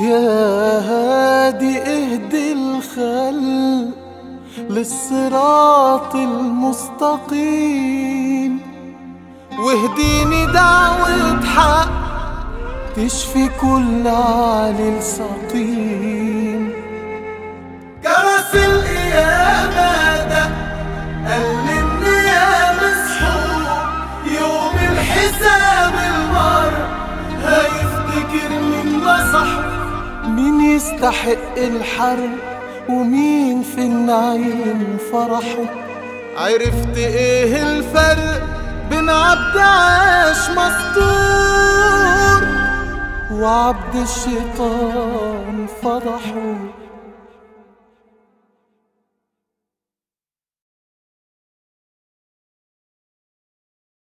يا هادي اهدي الخلق للصراط المستقيم. واهديني دعوة حق تشفي كل عليل سقيم جرس القيامة ده قال يا مسحور يوم الحساب يستحق الحرب ومين في النعيم فرحه؟ عرفت إيه الفرق بين عبد عاش مستور وعبد الشيطان فضحه؟